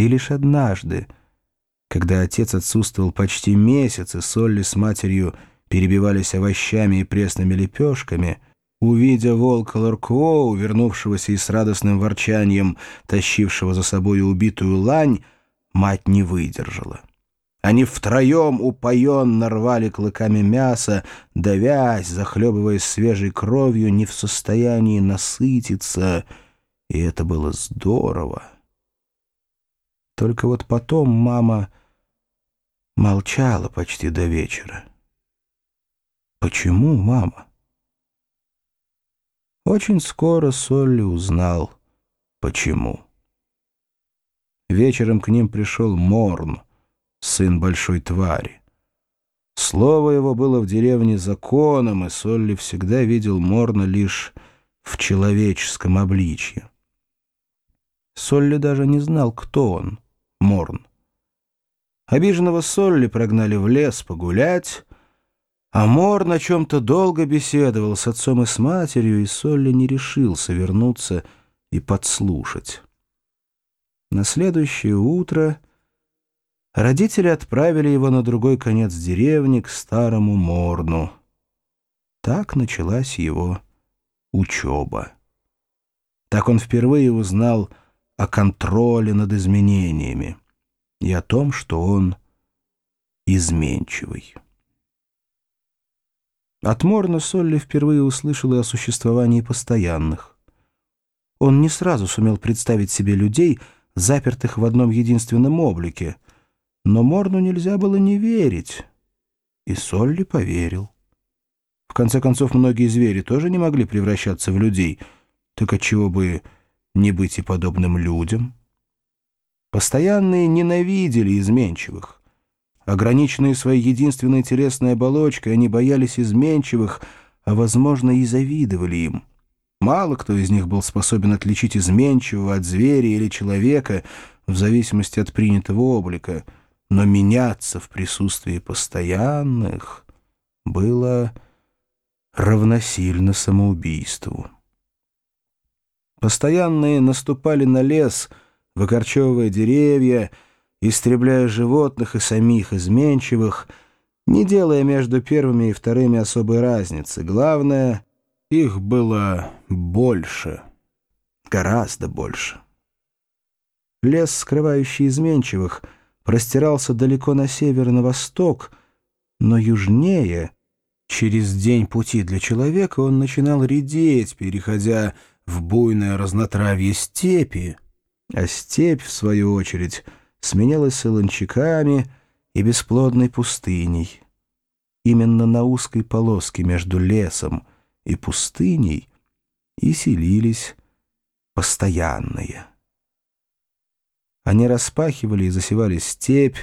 И лишь однажды, когда отец отсутствовал почти месяц, и Солли с матерью перебивались овощами и пресными лепешками, увидя волка Ларкоу, вернувшегося и с радостным ворчанием, тащившего за собой убитую лань, мать не выдержала. Они втроем упоенно рвали клыками мясо, давясь, захлебываясь свежей кровью, не в состоянии насытиться, и это было здорово. Только вот потом мама молчала почти до вечера. Почему мама? Очень скоро Солли узнал, почему. Вечером к ним пришел Морн — сын большой твари. Слово его было в деревне законом, и Солли всегда видел Морна лишь в человеческом обличье. Солли даже не знал, кто он, Морн. Обиженного Солли прогнали в лес погулять, а Морн о чем-то долго беседовал с отцом и с матерью, и Солли не решился вернуться и подслушать. На следующее утро... Родители отправили его на другой конец деревни к старому Морну. Так началась его учеба. Так он впервые узнал о контроле над изменениями и о том, что он изменчивый. От Морна Солли впервые услышал и о существовании постоянных. Он не сразу сумел представить себе людей, запертых в одном единственном облике — но Морну нельзя было не верить. И Солли поверил. В конце концов, многие звери тоже не могли превращаться в людей. Так отчего бы не быть и подобным людям? Постоянные ненавидели изменчивых. Ограниченные своей единственной телесной оболочкой, они боялись изменчивых, а, возможно, и завидовали им. Мало кто из них был способен отличить изменчивого от зверя или человека в зависимости от принятого облика — но меняться в присутствии постоянных было равносильно самоубийству. Постоянные наступали на лес, выкорчевывая деревья, истребляя животных и самих изменчивых, не делая между первыми и вторыми особой разницы. Главное, их было больше, гораздо больше. Лес, скрывающий изменчивых — простирался далеко на север и на восток, но южнее, через день пути для человека, он начинал редеть, переходя в буйное разнотравье степи, а степь, в свою очередь, сменялась солончаками и бесплодной пустыней. Именно на узкой полоске между лесом и пустыней и селились постоянные. Они распахивали и засевали степь,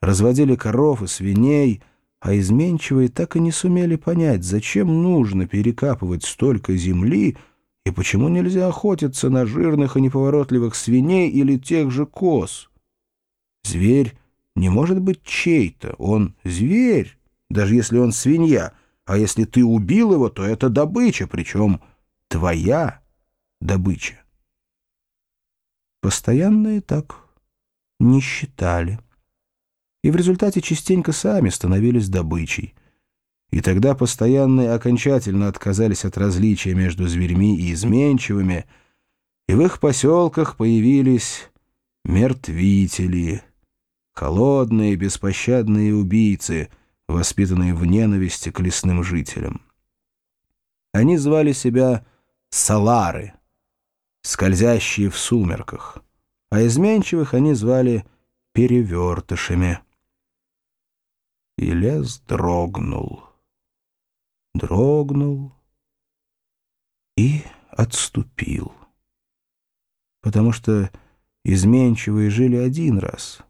разводили коров и свиней, а изменчивые так и не сумели понять, зачем нужно перекапывать столько земли и почему нельзя охотиться на жирных и неповоротливых свиней или тех же коз. Зверь не может быть чей-то, он зверь, даже если он свинья, а если ты убил его, то это добыча, причем твоя добыча. Постоянные так не считали. И в результате частенько сами становились добычей. И тогда постоянные окончательно отказались от различия между зверьми и изменчивыми, и в их поселках появились мертвители, холодные беспощадные убийцы, воспитанные в ненависти к лесным жителям. Они звали себя Салары — скользящие в сумерках, а изменчивых они звали перевертышами. И лес дрогнул, дрогнул и отступил, потому что изменчивые жили один раз,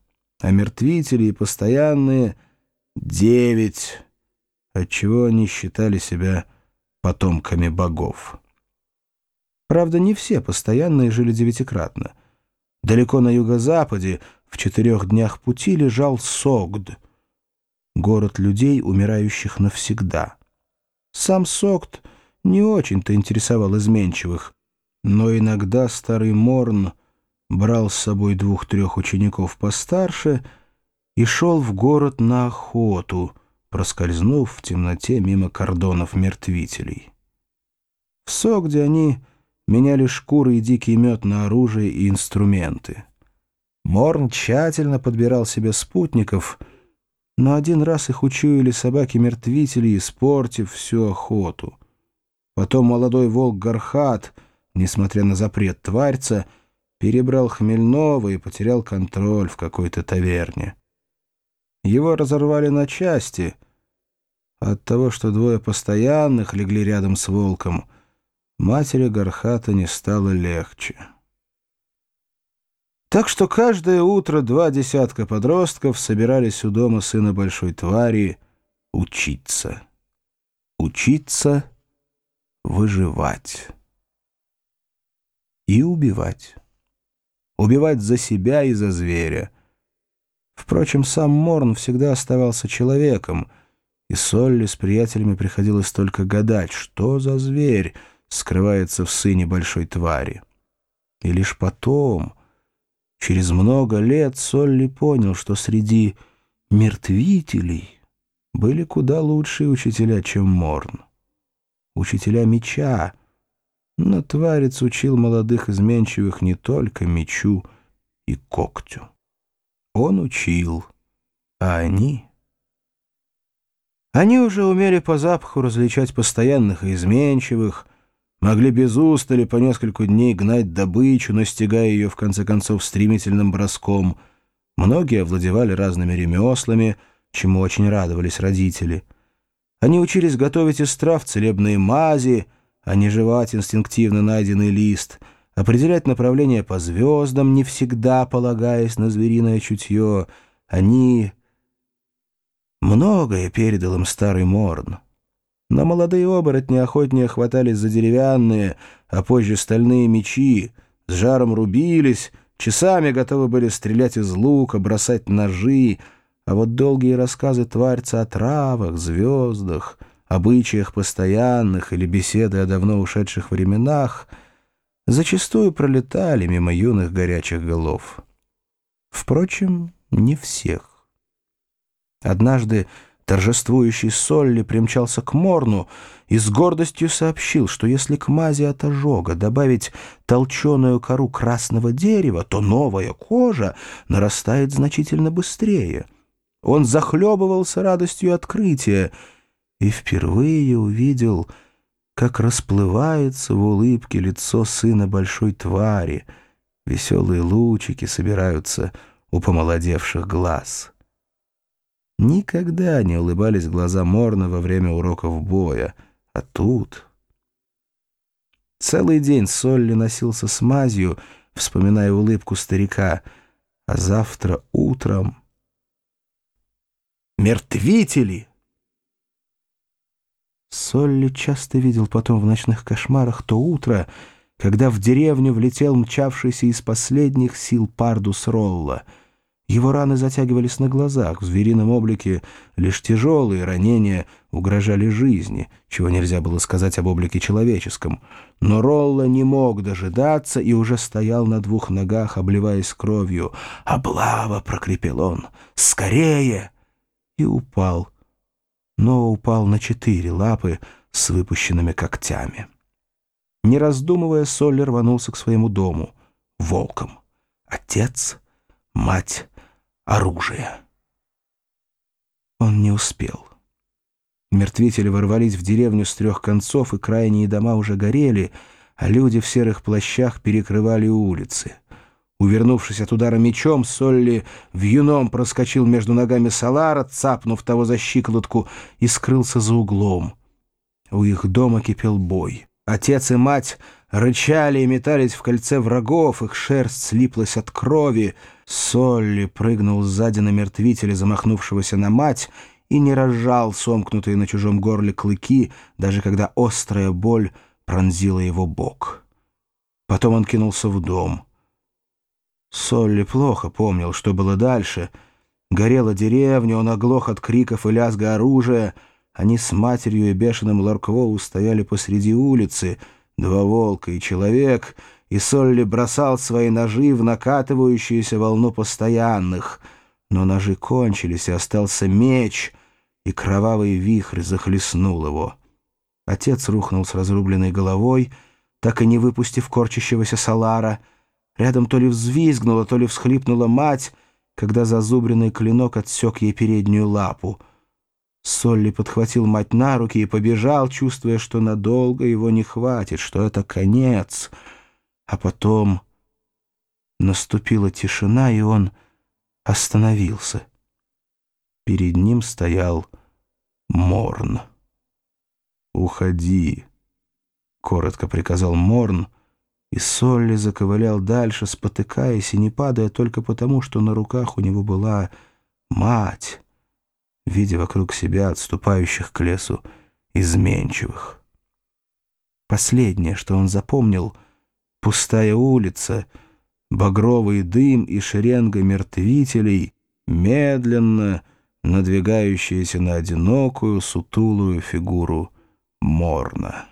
а мертвители и постоянные — девять, отчего они считали себя потомками богов. Правда, не все постоянные жили девятикратно. Далеко на юго-западе, в четырех днях пути, лежал Согд, город людей, умирающих навсегда. Сам Согд не очень-то интересовал изменчивых, но иногда старый Морн брал с собой двух-трех учеников постарше и шел в город на охоту, проскользнув в темноте мимо кордонов мертвителей. В СО, где они меняли шкуры и дикий мед на оружие и инструменты. Морн тщательно подбирал себе спутников, но один раз их учуяли собаки-мертвители, испортив всю охоту. Потом молодой волк Гархат, несмотря на запрет тварьца, перебрал хмельного и потерял контроль в какой-то таверне. Его разорвали на части. От того, что двое постоянных легли рядом с волком, матери Гархата не стало легче. Так что каждое утро два десятка подростков собирались у дома сына большой твари учиться. Учиться выживать. И убивать. Убивать за себя и за зверя. Впрочем, сам Морн всегда оставался человеком, и Солли с приятелями приходилось только гадать, что за зверь скрывается в сыне большой твари. И лишь потом... Через много лет Солли понял, что среди мертвителей были куда лучшие учителя, чем Морн. Учителя меча. Но тварец учил молодых изменчивых не только мечу и когтю. Он учил, а они... Они уже умели по запаху различать постоянных и изменчивых, могли без устали по несколько дней гнать добычу, настигая ее в конце концов стремительным броском. Многие овладевали разными ремеслами, чему очень радовались родители. Они учились готовить из трав целебные мази, а не жевать инстинктивно найденный лист, определять направление по звездам, не всегда полагаясь на звериное чутье. Они... Многое передал им старый Морн. Но молодые оборотни охотнее хватались за деревянные, а позже стальные мечи, с жаром рубились, часами готовы были стрелять из лука, бросать ножи, а вот долгие рассказы тварьца о травах, звездах, обычаях постоянных или беседы о давно ушедших временах зачастую пролетали мимо юных горячих голов. Впрочем, не всех. Однажды Торжествующий Солли примчался к Морну и с гордостью сообщил, что если к мази от ожога добавить толченую кору красного дерева, то новая кожа нарастает значительно быстрее. Он захлебывался радостью открытия и впервые увидел, как расплывается в улыбке лицо сына большой твари. Веселые лучики собираются у помолодевших глаз. Никогда не улыбались глаза Морна во время уроков боя. А тут... Целый день Солли носился с мазью, вспоминая улыбку старика, а завтра утром... Мертвители! Солли часто видел потом в ночных кошмарах то утро, когда в деревню влетел мчавшийся из последних сил Пардус Ролла — его раны затягивались на глазах, в зверином облике лишь тяжелые ранения угрожали жизни, чего нельзя было сказать об облике человеческом. Но Ролла не мог дожидаться и уже стоял на двух ногах, обливаясь кровью. «Облава!» — прокрепел он. «Скорее!» И упал. Но упал на четыре лапы с выпущенными когтями. Не раздумывая, Солли рванулся к своему дому. Волком. Отец, мать оружие. Он не успел. Мертвители ворвались в деревню с трех концов, и крайние дома уже горели, а люди в серых плащах перекрывали улицы. Увернувшись от удара мечом, Солли в юном проскочил между ногами Салара, цапнув того за щиколотку, и скрылся за углом. У их дома кипел бой. Отец и мать рычали и метались в кольце врагов, их шерсть слиплась от крови. Солли прыгнул сзади на мертвителя, замахнувшегося на мать, и не разжал сомкнутые на чужом горле клыки, даже когда острая боль пронзила его бок. Потом он кинулся в дом. Солли плохо помнил, что было дальше. Горела деревня, он оглох от криков и лязга оружия. Они с матерью и бешеным Ларквоу стояли посреди улицы — Два волка и человек, и Солли бросал свои ножи в накатывающуюся волну постоянных. Но ножи кончились, и остался меч, и кровавый вихрь захлестнул его. Отец рухнул с разрубленной головой, так и не выпустив корчащегося Салара. Рядом то ли взвизгнула, то ли всхлипнула мать, когда зазубренный клинок отсек ей переднюю лапу. Солли подхватил мать на руки и побежал, чувствуя, что надолго его не хватит, что это конец — а потом наступила тишина, и он остановился. Перед ним стоял Морн. «Уходи», — коротко приказал Морн, и Солли заковылял дальше, спотыкаясь и не падая только потому, что на руках у него была мать, видя вокруг себя отступающих к лесу изменчивых. Последнее, что он запомнил — Пустая улица, багровый дым и шеренга мертвителей, медленно надвигающиеся на одинокую, сутулую фигуру Морна.